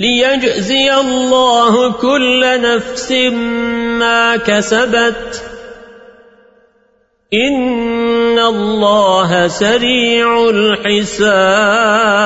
ليجزي الله كل نفس ما كسبت. إن الله سريع الحساب.